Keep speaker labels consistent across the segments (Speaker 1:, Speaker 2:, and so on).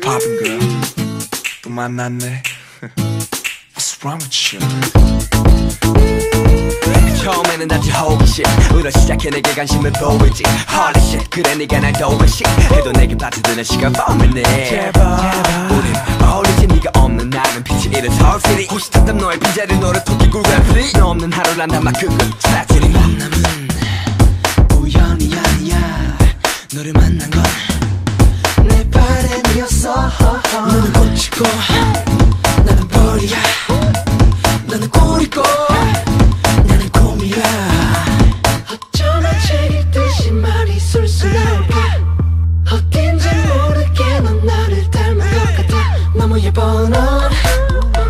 Speaker 1: poppin' girl 또 만났네. What's wrong with you?
Speaker 2: 처음에는 단지. 호기심 으로 시작해 내게 관심을 보이지. Holy shit 그래 네가 날 도외식 해도 내게 빠져드는 시간 범이네. 제발. 우린 어울리지 네가 없는 나는 빛이 이른 서울시리 호시탐탐 너의 빈자리 너를 토끼 굴간 프리 너 없는 하루란 단막 그건 트라지리 만남은 우연이 아니야. 너를 만난 건 넌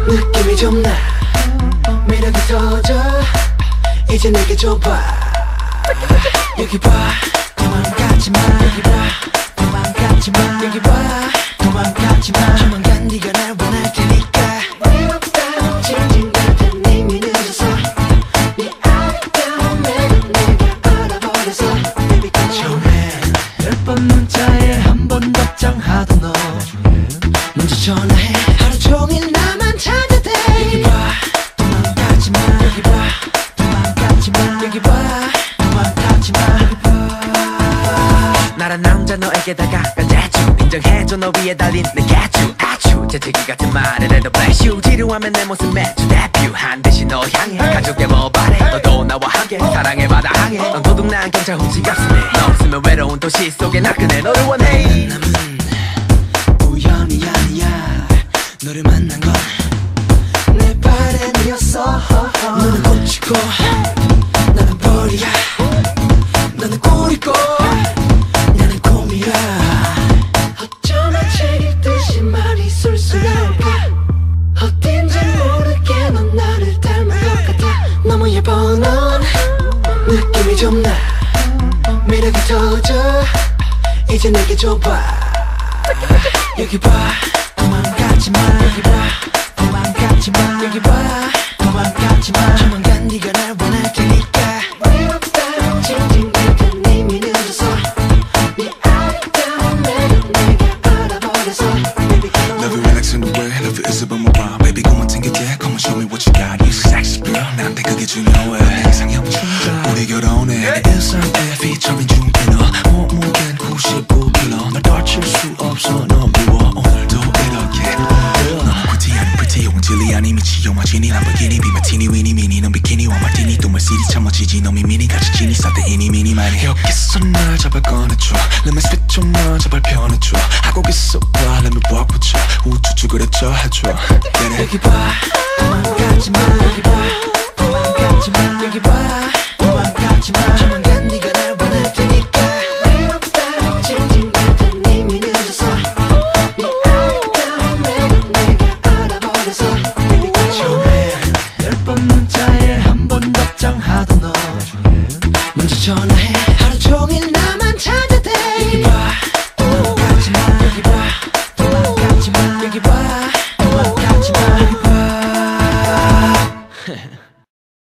Speaker 2: 느낌이 좀나. 매력이 터져. 이제 내게 줘봐. 여기 봐. 도망가지마. 여기 봐. 도망가지마. 여기 봐. 도망가지마. 조만간 네가 날 원할 테니까? 외롭다 남자 너에게 다가간 대충 인정해줘 너 위에 달린 내 개추 아추 재채기 같은 말을 해도 bless you. 지루하면 내 모습 매주 데뷔 한 듯이 너 향해. 가족의 뭐 바래. 너도 나와 함께. 사랑의 바다 항해 넌 도둑난 경찰 가슴에. 너 없으면 외로운 도시 속에 나그네 너를 원해. 남은 우연이 아니야. 너를 만난 건 내 바람이었어. 너는 꽃이고 나는 벌이야 좀나 매력이 터져 이제 내게 줘봐. 여기 봐 도망가지마. 여기 봐 도망가지마. 여기 봐 도망가지마. 조만간 네가
Speaker 1: 몸무게는 95kg 널 떨칠 수 없어. 넌 미워. 오늘도 이렇게. 너는 pretty 진리 아니 미치. 영화 지니 람보르기니. 비마티니 위니 미니. 넌 비키니와 마티니. 또 멀시리 참 멋지지. 너 미미니. 같이 지니. 싸대 이니 미니 마니. 여기서 날 잡아 꺼내줘. Let me spit 좀만 제발 편해줘. 하고 있어 봐. Let me walk with you. 우쭈쭈 그랬죠 해줘.
Speaker 2: 여기 봐. 봐 도망가지 마 전화해. 하루 종일 나만 찾아대. 이봐